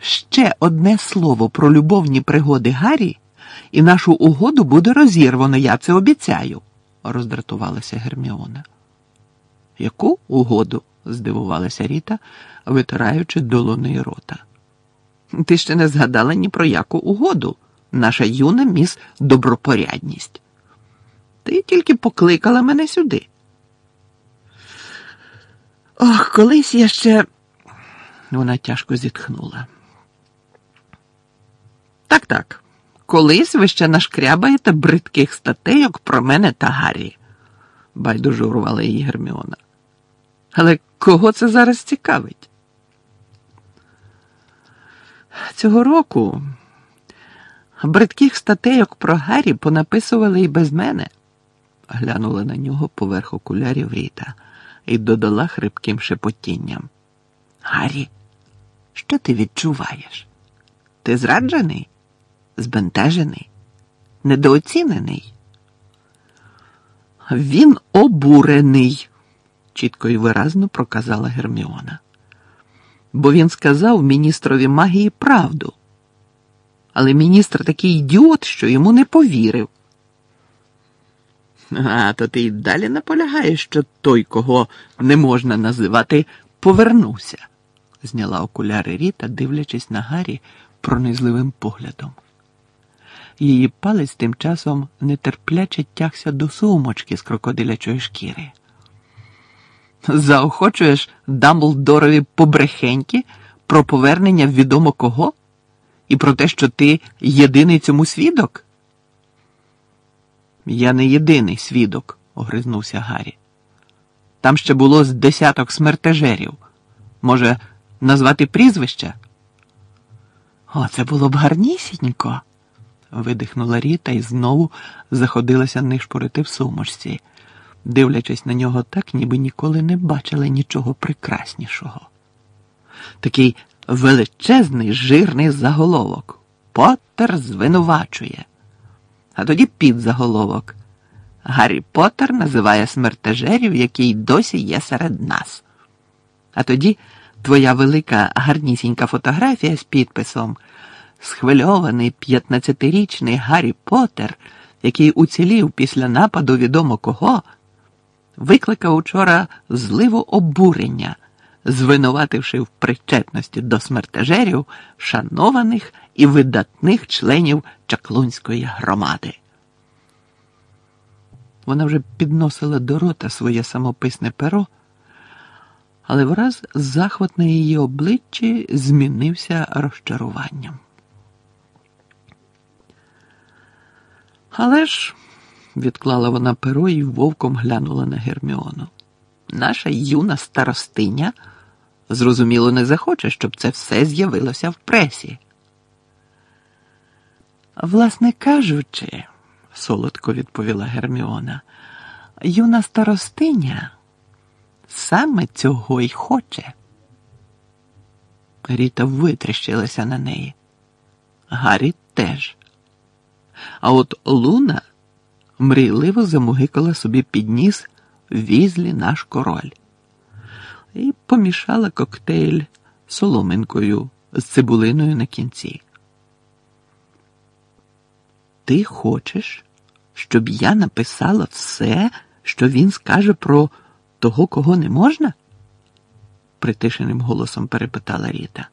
ще одне слово про любовні пригоди Гаррі, і нашу угоду буде розірвано, я це обіцяю, роздратувалася Герміона. Яку угоду? здивувалася Ріта, витираючи долоною рота. Ти ще не згадала ні про яку угоду, наша юна міс добропорядність. Ти тільки покликала мене сюди. Ох, колись я ще. Вона тяжко зітхнула. Так, так. Колись ви ще нашкрябаєте бридких статейок про мене та Гаррі, байдуже урвала її Герміона. Але кого це зараз цікавить? Цього року бридких статейок про Гаррі понаписували і без мене, глянула на нього поверх окулярів Ріта і додала хрипким шепотінням. Гаррі, що ти відчуваєш? Ти зраджений? Збентежений? Недооцінений? Він обурений, чітко і виразно проказала Герміона. Бо він сказав міністрові магії правду. Але міністр такий ідіот, що йому не повірив. А то ти й далі наполягаєш, що той, кого не можна називати, повернувся, зняла окуляри Ріта, дивлячись на Гаррі пронизливим поглядом. Її палець тим часом нетерпляче тягся до сумочки з крокодилячої шкіри. Заохочуєш Дамблдорові побрехеньки про повернення відомо кого? І про те, що ти єдиний цьому свідок? Я не єдиний свідок, огризнувся Гаррі. Там ще було з десяток смертежерів. Може, назвати прізвища? О, це було б гарнісінько, видихнула Ріта і знову заходилася нишпорити в сумочці, дивлячись на нього так, ніби ніколи не бачила нічого прекраснішого. Такий величезний жирний заголовок. Поттер звинувачує. А тоді підзаголовок. Гаррі Поттер називає смертежерів, який досі є серед нас. А тоді твоя велика гарнісінька фотографія з підписом Схвильований 15-річний Гаррі Поттер, який уцілів після нападу відомо кого, викликав учора зливу обурення, звинувативши в причетності до смертежерів шанованих і видатних членів Чаклунської громади. Вона вже підносила до рота своє самописне перо, але враз захват на її обличчі змінився розчаруванням. Але ж, відклала вона перо і вовком глянула на Герміону. Наша юна старостиня, зрозуміло, не захоче, щоб це все з'явилося в пресі. Власне кажучи, солодко відповіла Герміона, юна старостиня саме цього й хоче. Ріта витріщилася на неї. Гаррі теж. А от Луна мрійливо замугикала собі під ніс візлі наш король і помішала коктейль соломинкою з цибулиною на кінці. Ти хочеш, щоб я написала все, що він скаже про того, кого не можна? притишеним голосом перепитала Ріта.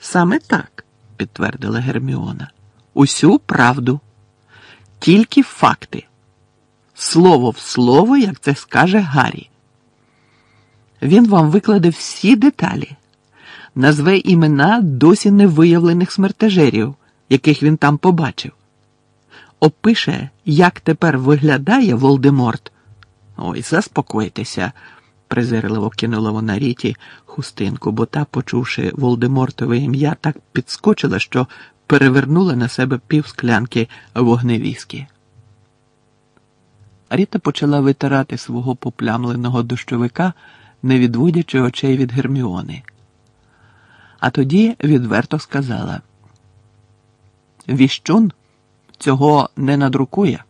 Саме так, підтвердила Герміона. Усю правду, тільки факти. Слово в слово, як це скаже Гаррі. Він вам викладе всі деталі, назве імена досі невиявлених смертежерів, яких він там побачив. Опише, як тепер виглядає Волдеморт. Ой, заспокойтеся, презирливо кинула вона Ріті хустинку, бо та, почувши Волдемортове ім'я, так підскочила, що перевернула на себе пів склянки вогневіскі. Ріта почала витирати свого поплямленого дощовика, не відводячи очей від Герміони. А тоді відверто сказала: Віщун цього не надрукує.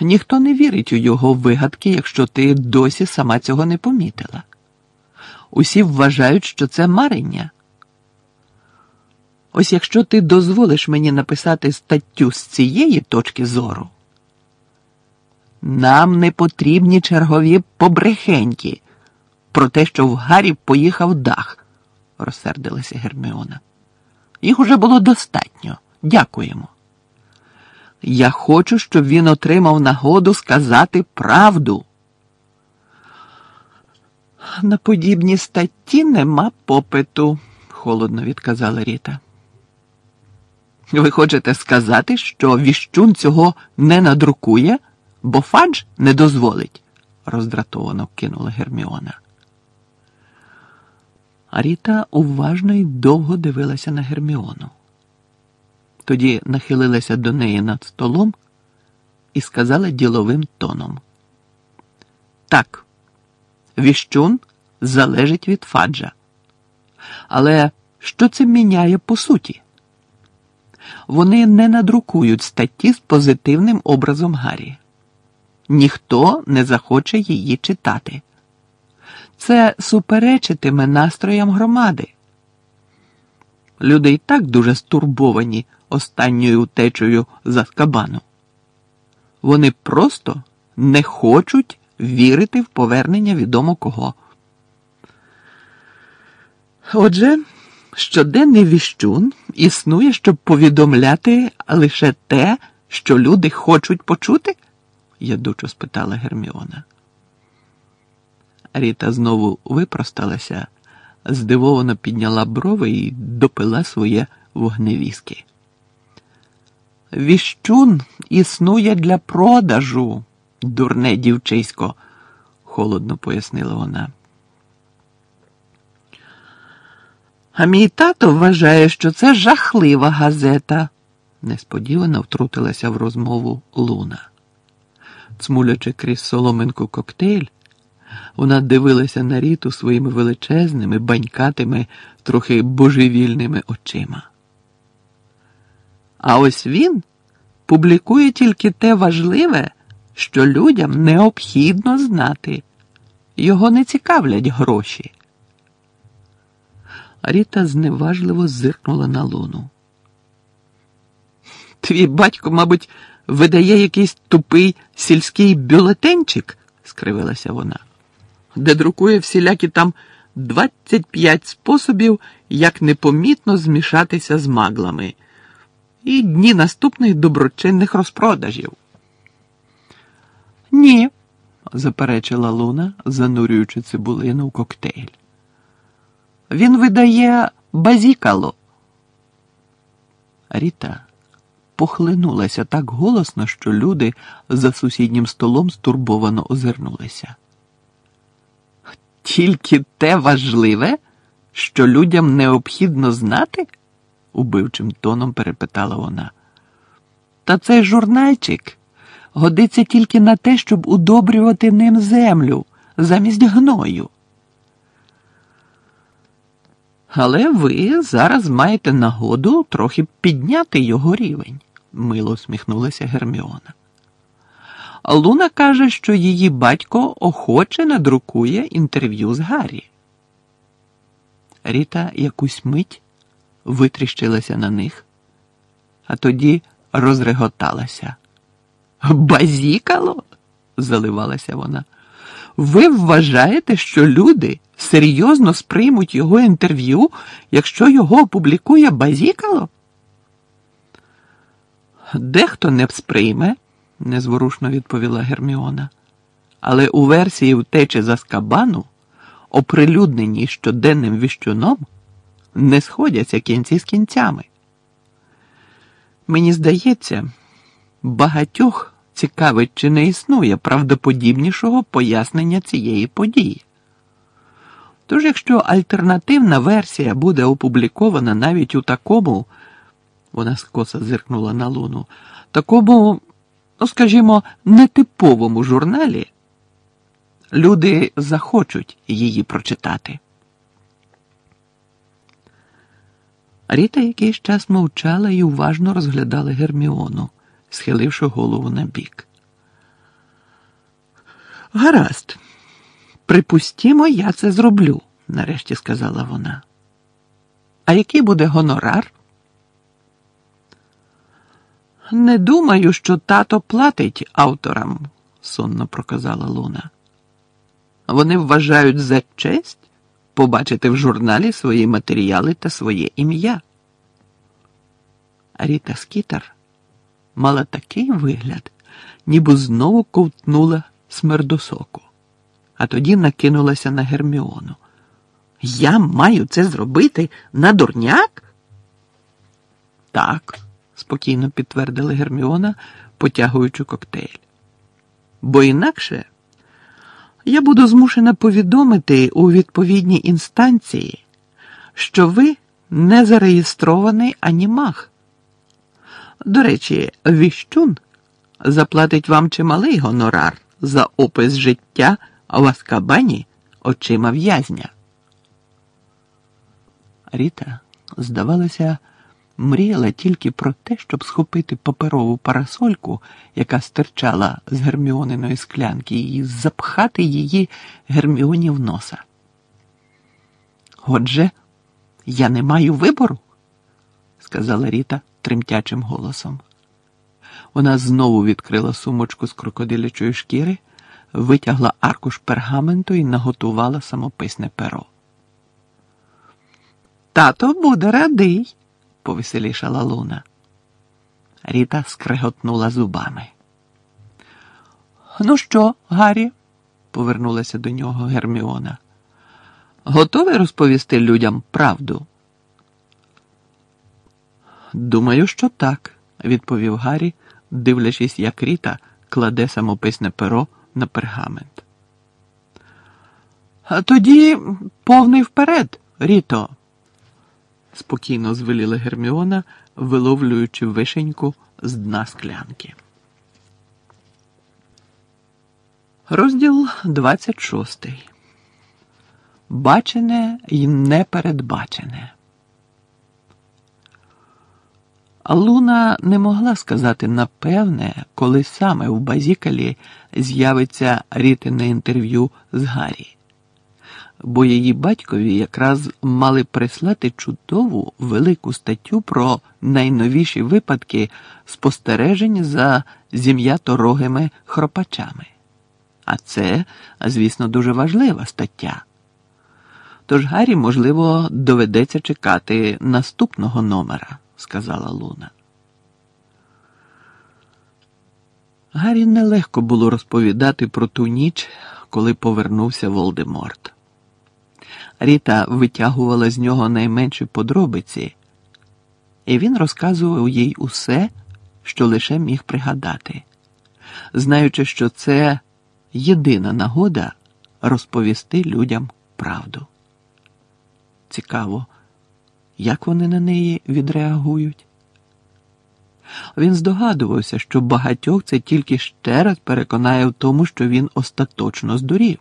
Ніхто не вірить у його вигадки, якщо ти досі сама цього не помітила. усі вважають, що це марення. Ось якщо ти дозволиш мені написати статтю з цієї точки зору, нам не потрібні чергові побрехеньки про те, що в Гаррі поїхав дах, розсердилася Герміона. Їх уже було достатньо. Дякуємо. Я хочу, щоб він отримав нагоду сказати правду. На подібні статті нема попиту, холодно відказала Ріта. Ви хочете сказати, що віщун цього не надрукує, бо Фадж не дозволить, роздратовано кинула Герміона. А Ріта уважно і довго дивилася на Герміону. Тоді нахилилася до неї над столом і сказала діловим тоном. Так, віщун залежить від Фаджа. Але що це міняє по суті? Вони не надрукують статті з позитивним образом Гаррі. Ніхто не захоче її читати. Це суперечитиме настроям громади. Люди і так дуже стурбовані останньою утечею за скабану. Вони просто не хочуть вірити в повернення відомо кого. Отже, щоденний віщун існує, щоб повідомляти лише те, що люди хочуть почути? ядучо спитала Герміона. Ріта знову випросталася, здивовано підняла брови і допила своє вогневіски. Віщун існує для продажу, дурне дівчисько, холодно пояснила вона. А мій тато вважає, що це жахлива газета, несподівано втрутилася в розмову Луна. Цмулячи крізь соломинку коктейль, вона дивилася на ріту своїми величезними, банькатими, трохи божевільними очима. А ось він публікує тільки те важливе, що людям необхідно знати. Його не цікавлять гроші. Ріта зневажливо зиркнула на луну. Твій батько, мабуть, видає якийсь тупий сільський бюлетенчик, скривилася вона, де друкує всілякі там 25 способів, як непомітно змішатися з маглами, і дні наступних доброчинних розпродажів. Ні, заперечила Луна, занурюючи цибулину в коктейль. Він видає базікало. Ріта похлинулася так голосно, що люди за сусіднім столом стурбовано озирнулися. Тільки те важливе, що людям необхідно знати? убивчим тоном перепитала вона. Та цей журнальчик годиться тільки на те, щоб удобрювати ним землю замість гною. Але ви зараз маєте нагоду трохи підняти його рівень, мило усміхнулася Герміона. Луна каже, що її батько охоче надрукує інтерв'ю з Гаррі. Ріта якусь мить витріщилася на них, а тоді розреготалася. Базікало? заливалася вона. Ви вважаєте, що люди серйозно сприймуть його інтерв'ю, якщо його опублікує Базікало? Дехто не сприйме, незворушно відповіла Герміона. Але у версії втечі за скабану, оприлюдненій щоденним віщуном, не сходяться кінці з кінцями. Мені здається, багатьох цікавить, чи не існує правдоподібнішого пояснення цієї події. Тож, якщо альтернативна версія буде опублікована навіть у такому, вона скоса зиркнула на луну, такому, ну скажімо, нетиповому журналі, люди захочуть її прочитати. Ріта якийсь час мовчала і уважно розглядала Герміону, схиливши голову на бік. Гаразд, припустімо, я це зроблю, нарешті сказала вона. А який буде гонорар? Не думаю, що тато платить авторам, сонно проказала Луна. Вони вважають за честь побачити в журналі свої матеріали та своє ім'я. Ріта Скітер мала такий вигляд, ніби знову ковтнула смердосоку, а тоді накинулася на Герміону. Я маю це зробити на дурняк? Так, спокійно підтвердила Герміона, потягуючи коктейль. Бо інакше я буду змушена повідомити у відповідній інстанції, що ви не зареєстрований анімах. До речі, віщун заплатить вам чималий гонорар за опис життя в Аскабані очима в'язня. Ріта, здавалося, мріяла тільки про те, щоб схопити паперову парасольку, яка стирчала з герміониної склянки, і запхати її Герміоні в носа. Отже, я не маю вибору, сказала Ріта тремтячим голосом. Вона знову відкрила сумочку з крокодилячої шкіри, витягла аркуш пергаменту і наготувала самописне перо. Тато буде радий, повеселішала Луна. Ріта скреготнула зубами. Ну що, Гаррі? повернулася до нього Герміона. Готовий розповісти людям правду? Думаю, що так, відповів Гаррі, дивлячись, як Ріта кладе самописне перо на пергамент. А тоді повний вперед, Ріто спокійно звеліла Герміона, виловлюючи вишеньку з дна склянки. Розділ 26. Бачене й непередбачене. Луна не могла сказати напевне, коли саме в Базікалі з'явиться рітине інтерв'ю з Гаррі бо її батькові якраз мали прислати чудову велику статтю про найновіші випадки спостережень за зім'яторогими хропачами. А це, звісно, дуже важлива стаття. Тож Гаррі, можливо, доведеться чекати наступного номера, сказала Луна. Гаррі нелегко було розповідати про ту ніч, коли повернувся Волдеморт. Ріта витягувала з нього найменші подробиці, і він розказував їй усе, що лише міг пригадати, знаючи, що це єдина нагода розповісти людям правду. Цікаво, як вони на неї відреагують. Він здогадувався, що багатьох це тільки ще раз переконає в тому, що він остаточно здурів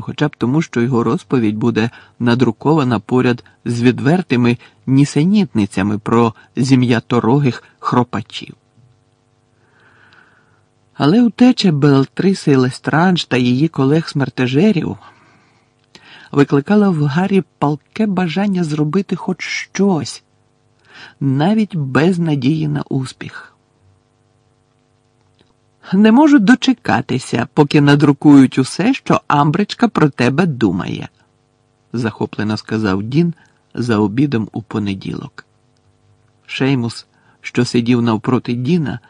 хоча б тому, що його розповідь буде надрукована поряд з відвертими нісенітницями про зім'яторогих хропачів. Але утеча Белтриси Лестранж та її колег-смертежерів викликала в Гаррі палке бажання зробити хоч щось, навіть без надії на успіх. Не можу дочекатися, поки надрукують усе, що Амбричка про тебе думає, захоплено сказав Дін за обідом у понеділок. Шеймус, що сидів навпроти Діна,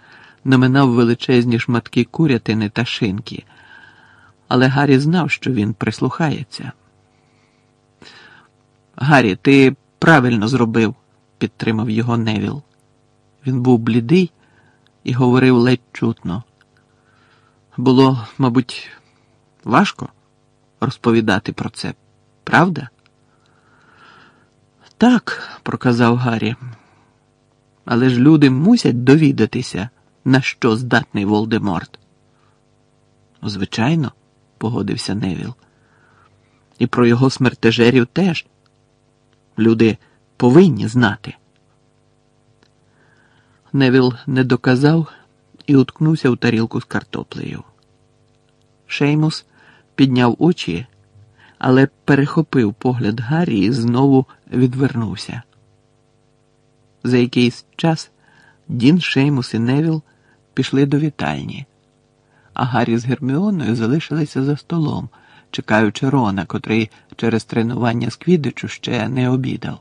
наминав величезні шматки курятини та шинки, але Гаррі знав, що він прислухається. Гаррі, ти правильно зробив, підтримав його Невіл. Він був блідий і говорив ледь чутно. Було, мабуть, важко розповідати про це, правда? Так, проказав Гаррі. Але ж люди мусять довідатися, на що здатний Волдеморт. Звичайно, погодився Невіл. І про його смертежерів теж. Люди повинні знати. Невіл не доказав і уткнувся в тарілку з картоплею. Шеймус підняв очі, але перехопив погляд Гаррі і знову відвернувся. За якийсь час Дін, Шеймус і Невіл пішли до вітальні, а Гаррі з Герміоною залишилися за столом, чекаючи Рона, котрий через тренування з Квідичу ще не обідав.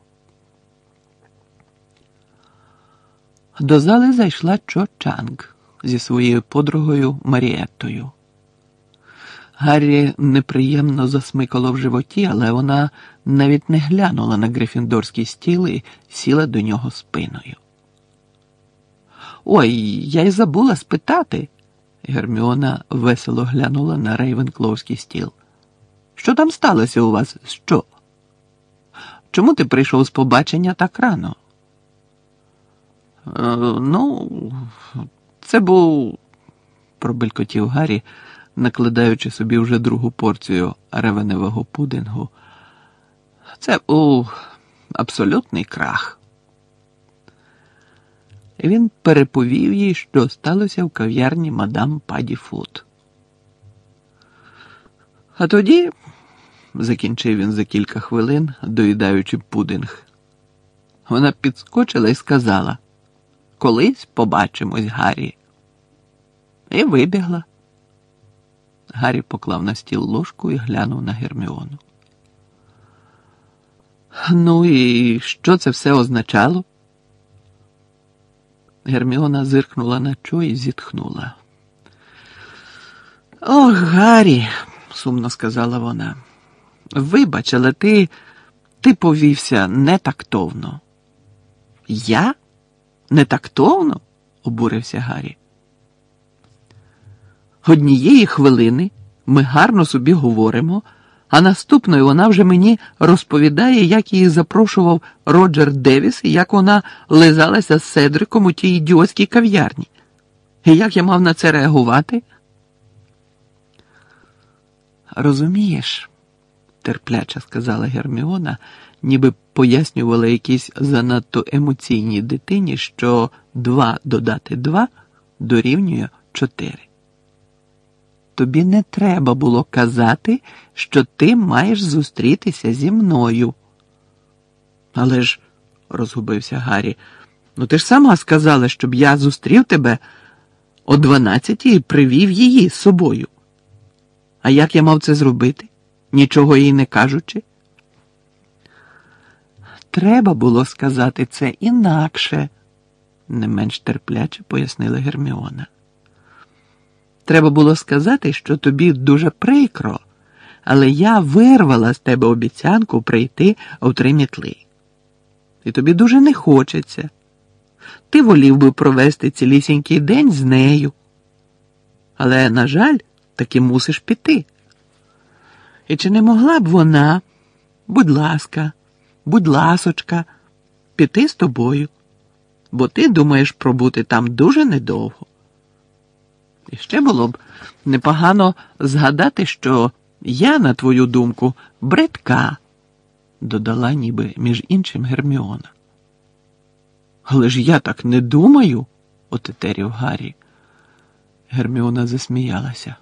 До зали зайшла Чо Чанг зі своєю подругою Маріеттою. Гаррі неприємно засмикало в животі, але вона навіть не глянула на грифіндорський стіл і сіла до нього спиною. Ой, я й забула спитати. Герміона весело глянула на рейвенкловський стіл. Що там сталося у вас? Що? Чому ти прийшов з побачення так рано? Е, ну, це був, пробелькотів Гаррі, накладаючи собі вже другу порцію ревеневого пудингу. Це був абсолютний крах. Він переповів їй, що сталося в кав'ярні мадам Паді Фуд. А тоді, закінчив він за кілька хвилин, доїдаючи пудинг, вона підскочила і сказала Колись побачимось, Гаррі. І вибігла. Гаррі поклав на стіл ложку і глянув на Герміону. Ну і що це все означало? Герміона зиркнула на чо і зітхнула. Ох, Гаррі, сумно сказала вона. Вибач, але ти, ти повівся нетактовно. Я? Нетактовно? обурився Гаррі. Однієї хвилини ми гарно собі говоримо, а наступної вона вже мені розповідає, як її запрошував Роджер Девіс і як вона лизалася з Седриком у тій ідіотській кав'ярні. І як я мав на це реагувати? Розумієш, терпляче сказала Герміона, ніби пояснювала якійсь занадто емоційній дитині, що два додати два дорівнює чотири. Тобі не треба було казати, що ти маєш зустрітися зі мною. Але ж, розгубився Гаррі, ну ти ж сама сказала, щоб я зустрів тебе о дванадцятій і привів її з собою. А як я мав це зробити? Нічого їй не кажучи? Треба було сказати це інакше, не менш терпляче пояснила Герміона. Треба було сказати, що тобі дуже прикро, але я вирвала з тебе обіцянку прийти у три мітли. І тобі дуже не хочеться. Ти волів би провести цілісінький день з нею. Але, на жаль, таки мусиш піти. І чи не могла б вона, будь ласка, будь ласочка, піти з тобою, бо ти думаєш пробути там дуже недовго. І ще було б непогано згадати, що я, на твою думку, бредка, додала ніби між іншим Герміона. Але ж я так не думаю, отетерів Гаррі. Герміона засміялася.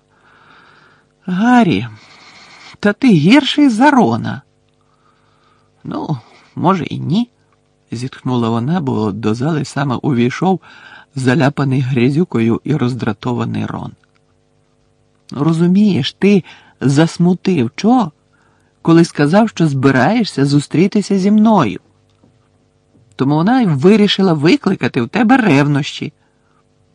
Гаррі, та ти гірший за Рона. Ну, може, і ні, зітхнула вона, бо до зали саме увійшов заляпаний грязюкою і роздратований рон. Розумієш, ти засмутив чо, коли сказав, що збираєшся зустрітися зі мною. Тому вона й вирішила викликати в тебе ревнощі.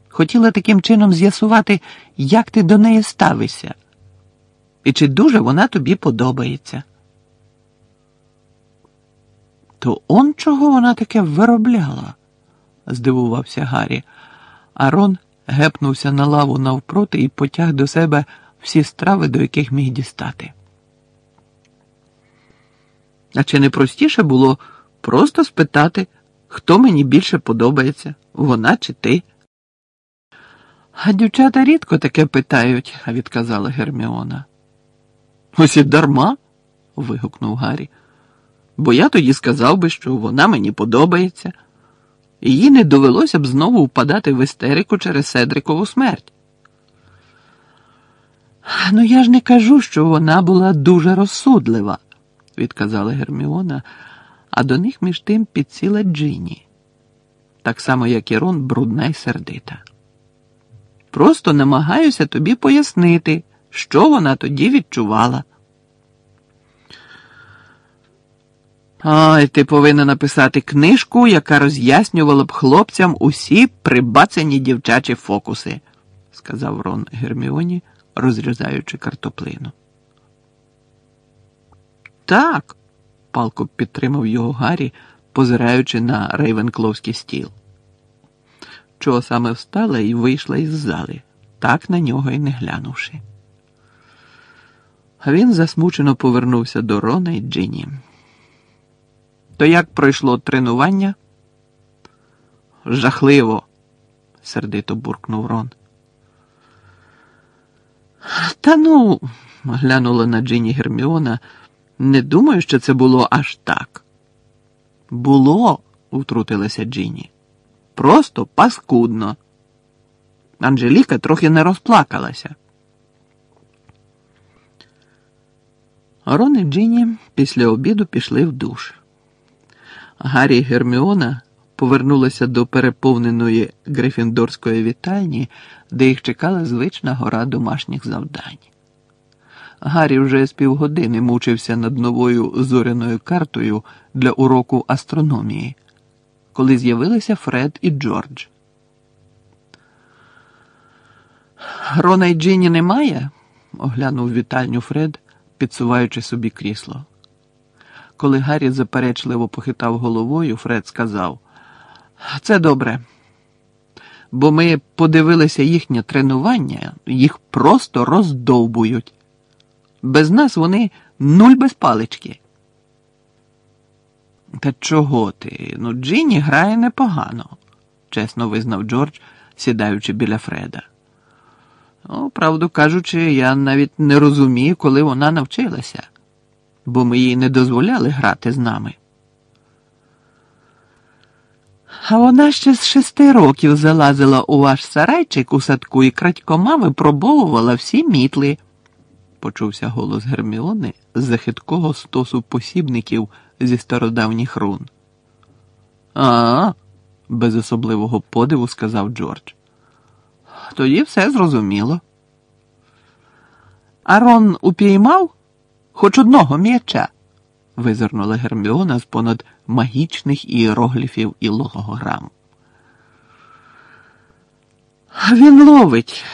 Хотіла таким чином з'ясувати, як ти до неї ставишся, і чи дуже вона тобі подобається. То он чого вона таке виробляла? здивувався Гаррі. Арон гепнувся на лаву навпроти і потяг до себе всі страви, до яких міг дістати. А чи не простіше було просто спитати, хто мені більше подобається, вона чи ти? А дівчата рідко таке питають, відказала Герміона. Ось і дарма. вигукнув Гаррі. Бо я тоді сказав би, що вона мені подобається їй не довелося б знову впадати в істерику через Седрикову смерть. Ну, я ж не кажу, що вона була дуже розсудлива, відказала Герміона, а до них між тим підсіла Джині, так само, як і Рон, брудна й сердита. Просто намагаюся тобі пояснити, що вона тоді відчувала. Ай, ти повинна написати книжку, яка роз'яснювала б хлопцям усі прибацані дівчачі фокуси, сказав Рон Герміоні, розрізаючи картоплину. Так, палко підтримав його Гаррі, позираючи на рейвенкловський стіл. Чого саме встала і вийшла із зали, так на нього й не глянувши. Він засмучено повернувся до Рона і Джині. То як пройшло тренування? Жахливо, сердито буркнув Рон. Та ну, глянула на Джині Герміона, не думаю, що це було аж так. Було, втрутилася Джині. Просто паскудно. Анжеліка трохи не розплакалася. Рон і Джині після обіду пішли в душ. Гаррі Герміона повернулися до переповненої Грифіндорської вітальні, де їх чекала звична гора домашніх завдань. Гаррі вже з півгодини мучився над новою зоряною картою для уроку астрономії, коли з'явилися Фред і Джордж. Рона й Джині немає? оглянув вітальню Фред, підсуваючи собі крісло. Коли Гаррі заперечливо похитав головою, Фред сказав: Це добре, бо ми подивилися їхнє тренування, їх просто роздовбують. Без нас вони нуль без палички. Та чого ти? Ну, Джині грає непогано, чесно визнав Джордж, сідаючи біля Фреда. Ну, правду кажучи, я навіть не розумію, коли вона навчилася бо ми їй не дозволяли грати з нами. А вона ще з шести років залазила у ваш сарайчик у садку і крадькома випробовувала всі мітли, почувся голос Герміони з захиткого стосу посібників зі стародавніх рун. А, без особливого подиву сказав Джордж. Тоді все зрозуміло. Арон упіймав? Хоч одного м'яча, визирнула Герміона з понад магічних іерогліфів і логограм. Він ловить,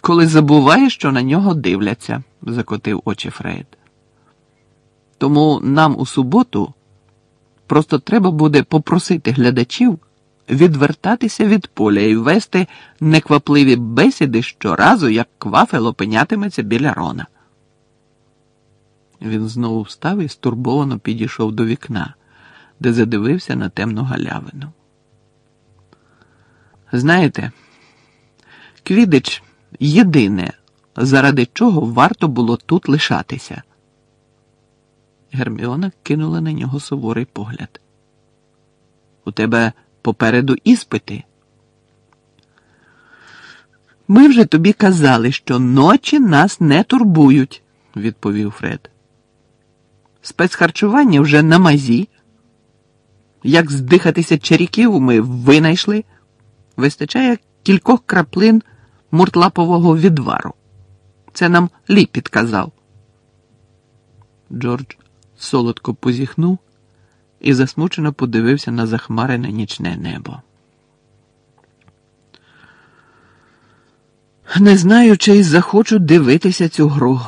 коли забуває, що на нього дивляться, закотив очі Фрейд. Тому нам у суботу просто треба буде попросити глядачів відвертатися від поля і вести неквапливі бесіди щоразу, як квафел опинятиметься біля рона. Він знову встав і стурбовано підійшов до вікна, де задивився на темну галявину. Знаєте, Квідич єдине, заради чого варто було тут лишатися. Герміона кинула на нього суворий погляд. У тебе попереду іспити. Ми вже тобі казали, що ночі нас не турбують, відповів Фред спецхарчування вже на мазі. Як здихатися чаріків ми винайшли, вистачає кількох краплин муртлапового відвару. Це нам Лі підказав. Джордж солодко позіхнув і засмучено подивився на захмарене нічне небо. Не знаю, чи й захочу дивитися цю гру.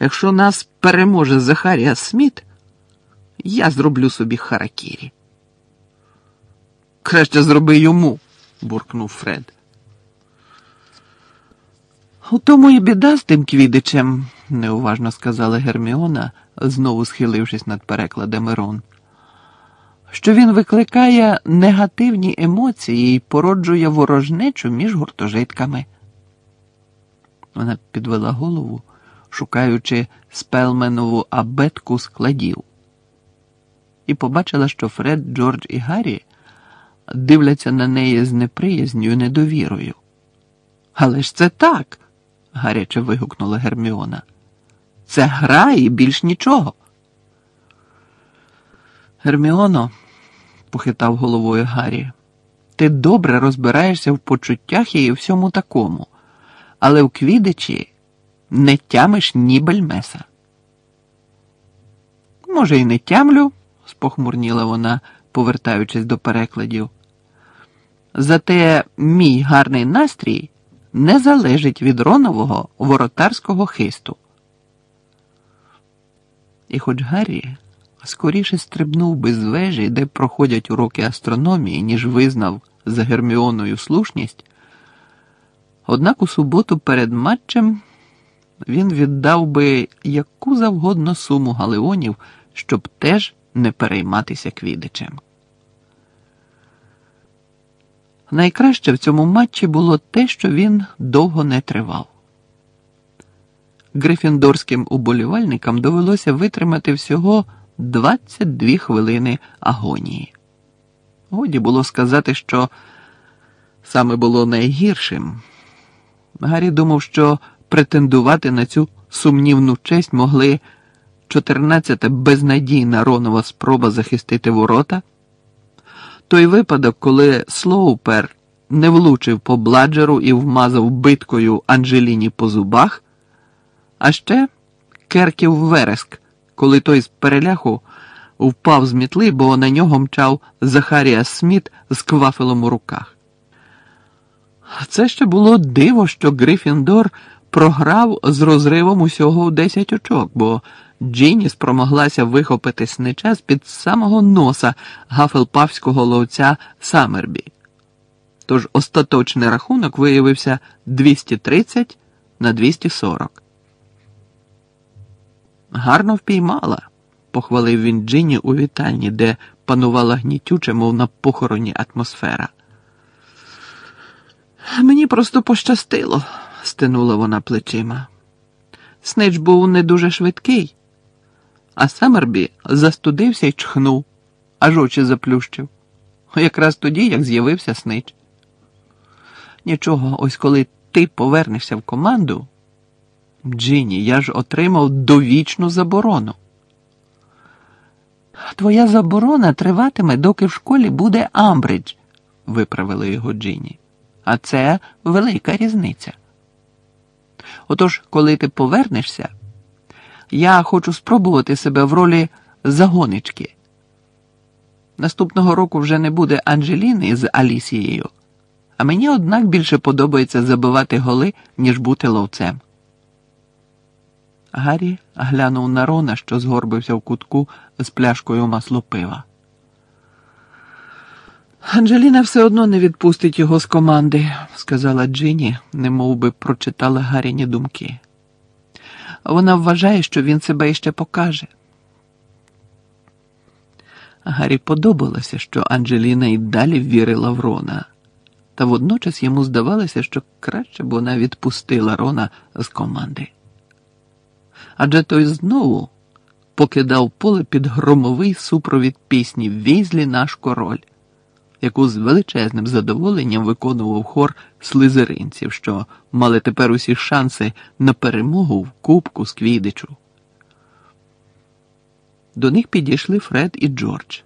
Якщо нас переможе Захарія Сміт, я зроблю собі харакірі. Краще зроби йому, буркнув Фред. У тому і біда з тим квідичем, неуважно сказала Герміона, знову схилившись над перекладами Рон, що він викликає негативні емоції і породжує ворожнечу між гуртожитками. Вона підвела голову шукаючи спелменову абетку складів, і побачила, що Фред, Джордж і Гаррі дивляться на неї з неприязню і недовірою. Але ж це так, гаряче вигукнула Герміона. Це гра і більш нічого. Герміоно, похитав головою Гаррі, ти добре розбираєшся в почуттях і всьому такому, але в квідичі не тямиш ні бельмеса. Може, і не тямлю, спохмурніла вона, повертаючись до перекладів. Зате мій гарний настрій не залежить від ронового воротарського хисту. І хоч Гаррі скоріше стрибнув би з вежі, де проходять уроки астрономії, ніж визнав за Герміоною слушність, однак у суботу перед матчем він віддав би яку завгодно суму галеонів, щоб теж не перейматися квідичем. Найкраще в цьому матчі було те, що він довго не тривав. Грифіндорським уболівальникам довелося витримати всього 22 хвилини агонії. Годі було сказати, що саме було найгіршим. Гаррі думав, що претендувати на цю сумнівну честь могли 14-та безнадійна Ронова спроба захистити ворота. Той випадок, коли Слоупер не влучив по бладжеру і вмазав биткою Анджеліні по зубах, а ще Керків вереск, коли той з переляху впав з мітли, бо на нього мчав Захарія Сміт з квафелом у руках. Це ще було диво, що Грифіндор програв з розривом усього у 10 очок, бо Джіні спромоглася вихопити снича з під самого носа гафелпавського ловця Самербі. Тож остаточний рахунок виявився 230 на 240. Гарно впіймала, похвалив він Джині у вітальні, де панувала гнітюча, мов на похороні атмосфера. Мені просто пощастило, стинула вона плечима. Снич був не дуже швидкий, а Самербі застудився й чхнув, аж очі заплющив. Якраз тоді, як з'явився снич. Нічого, ось коли ти повернешся в команду. Джині, я ж отримав довічну заборону. Твоя заборона триватиме, доки в школі буде Амбридж, виправила його Джині. А це велика різниця. Отож, коли ти повернешся, я хочу спробувати себе в ролі загонички. Наступного року вже не буде Анджеліни з Алісією, а мені, однак, більше подобається забивати голи, ніж бути ловцем. Гаррі глянув на Рона, що згорбився в кутку з пляшкою масло пива. Анджеліна все одно не відпустить його з команди, сказала Джині, немов би прочитала Гарріні думки. Вона вважає, що він себе іще покаже. Гаррі подобалося, що Анджеліна й далі вірила в Рона, та водночас йому здавалося, що краще б вона відпустила Рона з команди адже той знову покидав поле під громовий супровід пісні Візлі наш король, яку з величезним задоволенням виконував хор слизеринців, що мали тепер усі шанси на перемогу в Кубку з Квідичу. До них підійшли Фред і Джордж.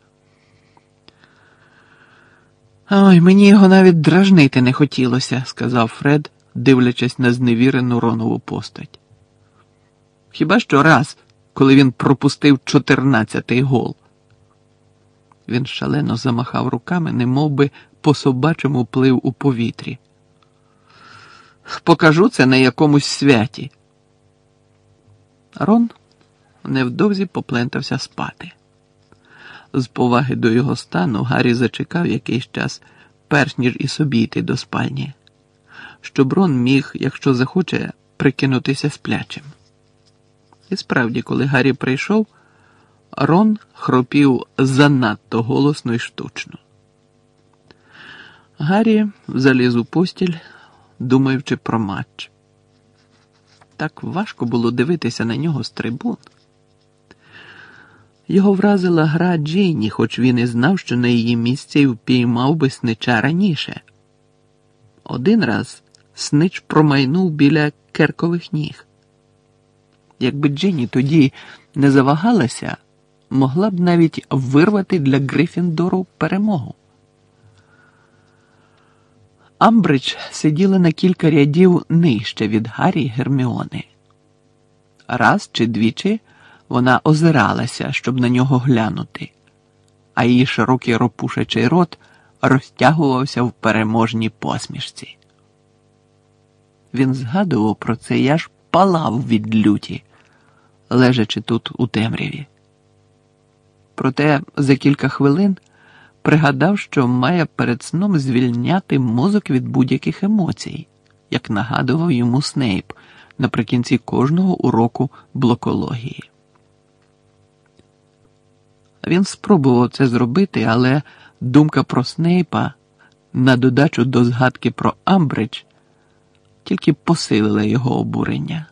Ой, мені його навіть дражнити не хотілося, сказав Фред, дивлячись на зневірену Ронову постать. Хіба що раз, коли він пропустив чотирнадцятий гол. Він шалено замахав руками, немов би по собачому плив у повітрі. Покажу це на якомусь святі. Рон невдовзі поплентався спати. З поваги до його стану Гаррі зачекав якийсь час, перш ніж і собі йти до спальні, щоб Рон міг, якщо захоче, прикинутися сплячим. І справді, коли Гаррі прийшов, Рон хропів занадто голосно і штучно. Гаррі заліз у постіль, думаючи про матч. Так важко було дивитися на нього з трибун. Його вразила гра Джейні, хоч він і знав, що на її місці впіймав би снича раніше. Один раз снич промайнув біля керкових ніг. Якби Джині тоді не завагалася, могла б навіть вирвати для Грифіндору перемогу. Амбридж сиділа на кілька рядів нижче від Гаррі Герміони. Раз чи двічі вона озиралася, щоб на нього глянути, а її широкий ропушачий рот розтягувався в переможній посмішці. Він згадував про це я ж палав від люті, лежачи тут у темряві. Проте за кілька хвилин пригадав, що має перед сном звільняти мозок від будь-яких емоцій, як нагадував йому Снейп наприкінці кожного уроку блокології. Він спробував це зробити, але думка про Снейпа на додачу до згадки про Амбридж тільки посилила його обурення.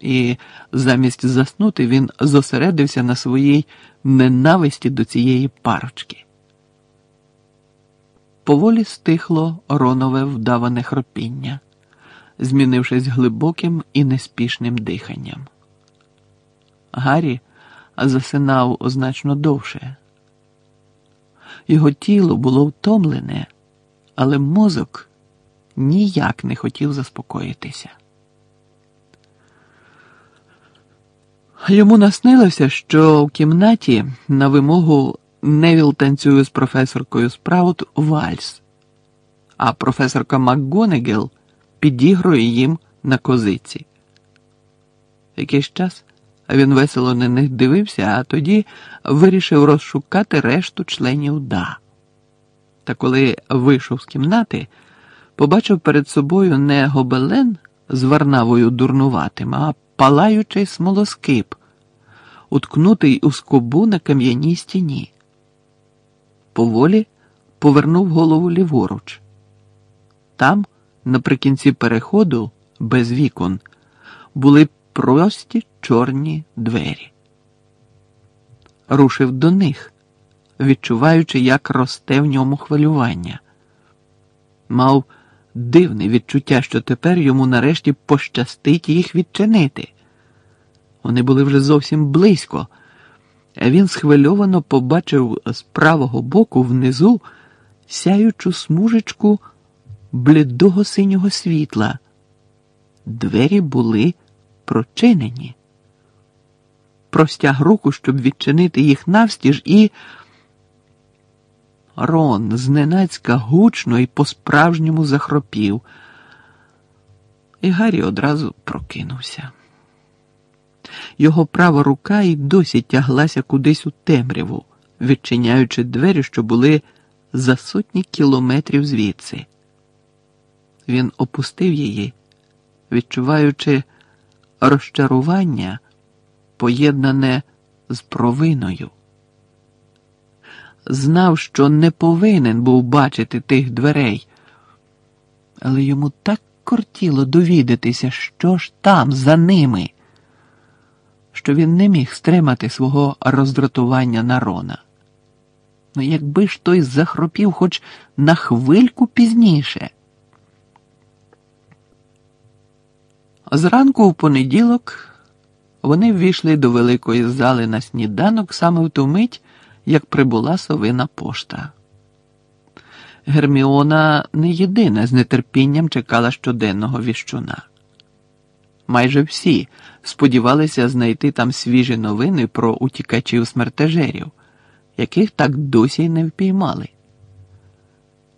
І замість заснути він зосередився на своїй ненависті до цієї парочки. Поволі стихло ронове вдаване хропіння, змінившись глибоким і неспішним диханням. Гаррі засинав значно довше. Його тіло було втомлене, але мозок ніяк не хотів заспокоїтися. Йому наснилося, що в кімнаті на вимогу Невіл танцює з професоркою Спраут вальс, а професорка МакГонегел підігрує їм на козиці. Якийсь час він весело на них дивився, а тоді вирішив розшукати решту членів Да. Та коли вийшов з кімнати, побачив перед собою не гобелен з варнавою дурнуватим, а палаючий смолоскип, уткнутий у скобу на кам'яній стіні. Поволі повернув голову ліворуч. Там, наприкінці переходу, без вікон, були прості чорні двері. Рушив до них, відчуваючи, як росте в ньому хвилювання. Мав дивне відчуття, що тепер йому нарешті пощастить їх відчинити. Вони були вже зовсім близько, він схвильовано побачив з правого боку внизу сяючу смужечку блідого синього світла. Двері були прочинені. Простяг руку, щоб відчинити їх навстіж, і. Рон зненацька гучно і по-справжньому захропів, і Гаррі одразу прокинувся. Його права рука й досі тяглася кудись у темряву, відчиняючи двері, що були за сотні кілометрів звідси. Він опустив її, відчуваючи розчарування, поєднане з провиною знав, що не повинен був бачити тих дверей, але йому так кортіло довідатися, що ж там за ними, що він не міг стримати свого роздратування на Рона. Ну, якби ж той захропів хоч на хвильку пізніше. Зранку в понеділок вони ввійшли до великої зали на сніданок саме в ту мить, як прибула совина пошта. Герміона не єдина з нетерпінням чекала щоденного віщуна. Майже всі сподівалися знайти там свіжі новини про утікачів смертежерів, яких так досі й не впіймали.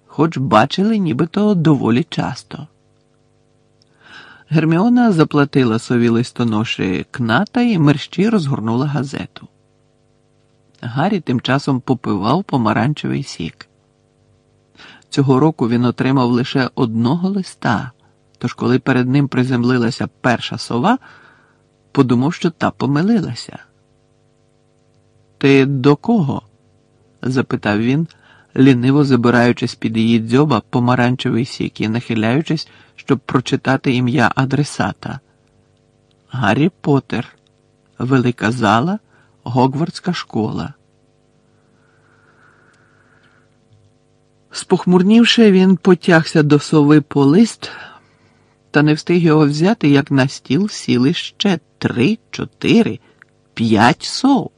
Хоч бачили нібито доволі часто. Герміона заплатила сові листоноші кната і мерщі розгорнула газету. Гаррі тим часом попивав помаранчевий сік. Цього року він отримав лише одного листа, тож, коли перед ним приземлилася перша сова, подумав, що та помилилася. Ти до кого? запитав він, ліниво забираючи з під її дзьоба помаранчевий сік і нахиляючись, щоб прочитати ім'я адресата. Гаррі Поттер. Велика зала. Гогвардська школа. Спохмурнівши, він потягся до сови по лист, та не встиг його взяти, як на стіл сіли ще три, чотири, п'ять сов.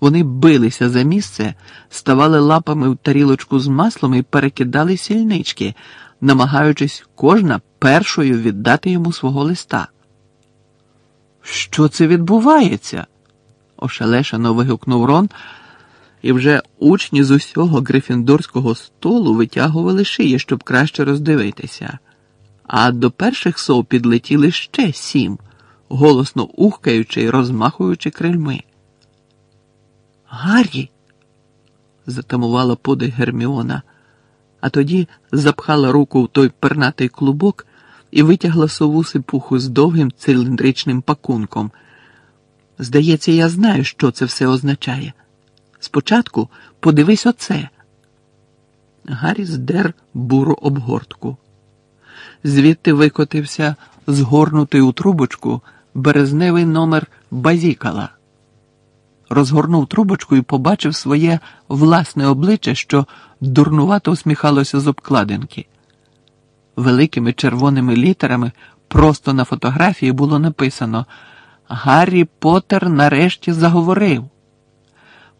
Вони билися за місце, ставали лапами в тарілочку з маслом і перекидали сільнички, намагаючись кожна першою віддати йому свого листа. Що це відбувається? Ошелешено вигукнув Рон, і вже учні з усього грифіндорського столу витягували шиї, щоб краще роздивитися. А до перших сов підлетіли ще сім, голосно ухкаючи й розмахуючи крильми. Гаррі. затамувала подих Герміона, а тоді запхала руку в той пернатий клубок і витягла сову сипуху з довгим циліндричним пакунком. Здається, я знаю, що це все означає. Спочатку подивись оце. Гаррі здер буру обгортку. Звідти викотився згорнутий у трубочку березневий номер базікала. Розгорнув трубочку і побачив своє власне обличчя, що дурнувато усміхалося з обкладинки. Великими червоними літерами просто на фотографії було написано Гаррі Поттер нарешті заговорив.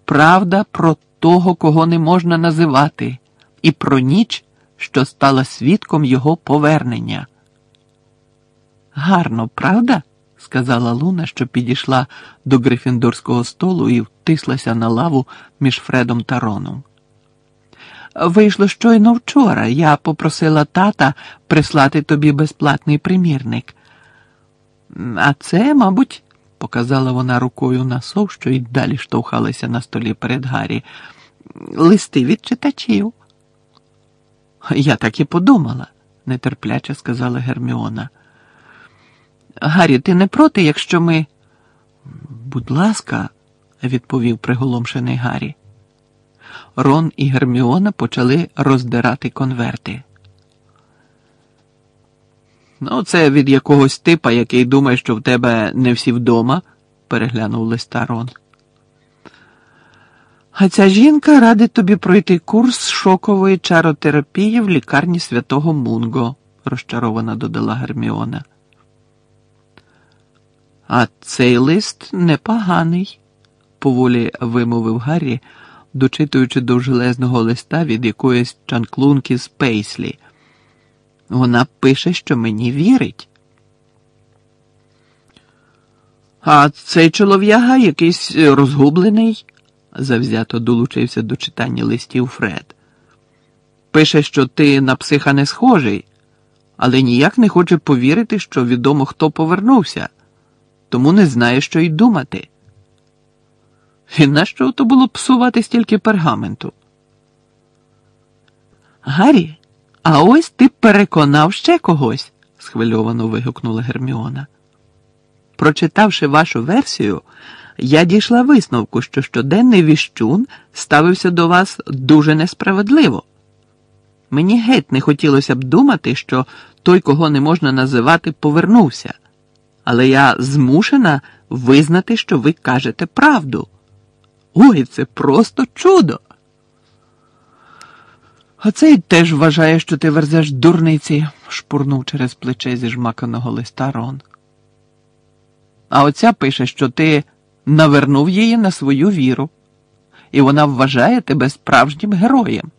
Правда про того, кого не можна називати, і про ніч, що стала свідком його повернення. Гарно, правда? сказала Луна, що підійшла до грифіндорського столу і втислася на лаву між Фредом та Роном. Вийшло щойно вчора. Я попросила тата прислати тобі безплатний примірник. А це, мабуть, показала вона рукою на сов, що й далі штовхалися на столі перед Гаррі. Листи від читачів. Я так і подумала, нетерпляче сказала Герміона. Гаррі, ти не проти, якщо ми. Будь ласка, відповів приголомшений Гаррі. Рон і Герміона почали роздирати конверти. Ну, це від якогось типа, який думає, що в тебе не всі вдома, переглянув листа Рон. А ця жінка радить тобі пройти курс шокової чаротерапії в лікарні святого Мунго, розчаровано додала Герміона. А цей лист непоганий, поволі вимовив Гаррі, дочитуючи довжелезного листа від якоїсь чанклунки з Пейслі. Вона пише, що мені вірить. А цей чолов'яга якийсь розгублений, завзято долучився до читання листів Фред. Пише, що ти на психа не схожий, але ніяк не хоче повірити, що відомо хто повернувся, тому не знає, що й думати. І нащо то було псувати стільки пергаменту? Гаррі, а ось ти переконав ще когось, схвильовано вигукнула Герміона. Прочитавши вашу версію, я дійшла висновку, що щоденний віщун ставився до вас дуже несправедливо. Мені геть не хотілося б думати, що той, кого не можна називати, повернувся, але я змушена визнати, що ви кажете правду. Ой, це просто чудо. Оцей теж вважає, що ти верзеш дурниці, шпурнув через плече зі жмаканого листа Рон. А оця пише, що ти навернув її на свою віру, і вона вважає тебе справжнім героєм.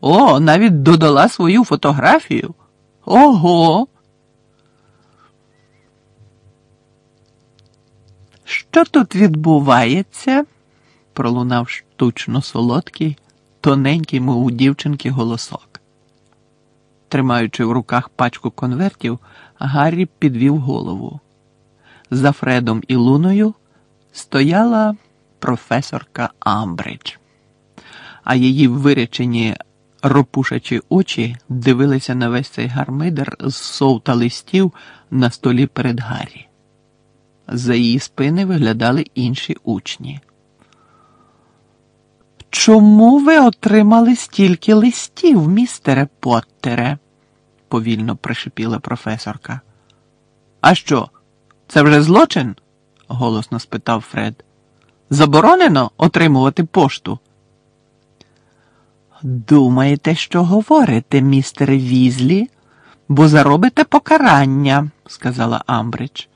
О, навіть додала свою фотографію. Ого. Що тут відбувається? пролунав штучно солодкий, тоненький, мов у дівчинки, голосок. Тримаючи в руках пачку конвертів, Гаррі підвів голову. За Фредом і Луною стояла професорка Амбридж, а її вирячені ропушачі очі дивилися на весь цей гармидер з сов та листів на столі перед Гаррі. За її спини виглядали інші учні. Чому ви отримали стільки листів, містере Поттере? повільно пришипіла професорка. А що? Це вже злочин? голосно спитав Фред. Заборонено отримувати пошту? Думаєте, що говорите, містере Візлі, бо заробите покарання, сказала Амбридж.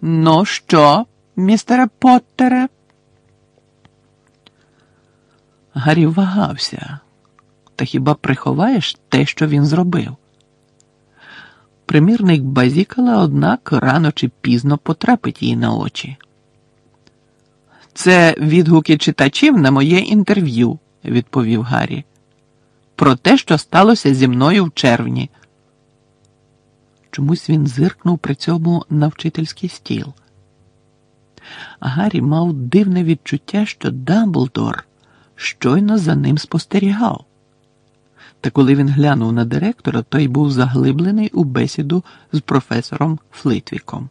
Ну що, містере Поттере? Гаррі вагався. Та хіба приховаєш те, що він зробив? Примірник базікала, однак, рано чи пізно потрапить їй на очі. Це відгуки читачів на моє інтерв'ю, відповів Гаррі. Про те, що сталося зі мною в червні. Чомусь він зиркнув при цьому на вчительський стіл. Гаррі мав дивне відчуття, що Дамблдор щойно за ним спостерігав. Та коли він глянув на директора, той був заглиблений у бесіду з професором Флитвіком.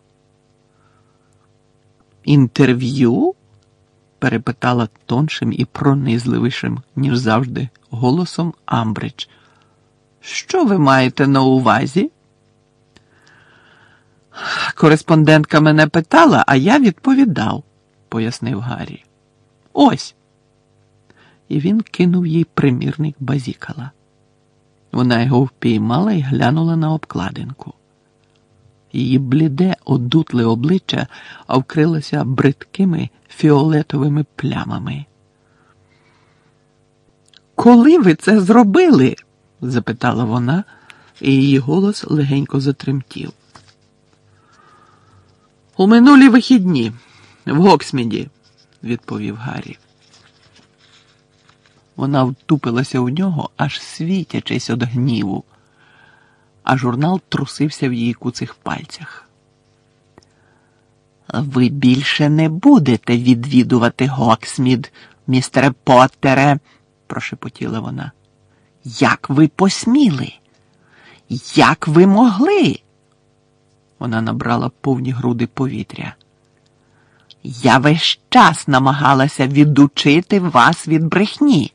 Інтерв'ю? перепитала тоншим і пронизливішим, ніж завжди, голосом Амбридж. Що ви маєте на увазі? Кореспондентка мене питала, а я відповідав, пояснив Гаррі. Ось. І він кинув їй примірник базікала. Вона його впіймала і глянула на обкладинку. Її бліде, одутле обличчя вкрилося бридкими фіолетовими плямами. Коли ви це зробили? запитала вона, і її голос легенько затремтів. У минулі вихідні, в Гоксміді, відповів Гаррі. Вона втупилася у нього, аж світячись від гніву, а журнал трусився в її куцих пальцях. Ви більше не будете відвідувати Гоксмід, містере Поттере, прошепотіла вона. Як ви посміли? Як ви могли? Вона набрала повні груди повітря. Я весь час намагалася відучити вас від брехні.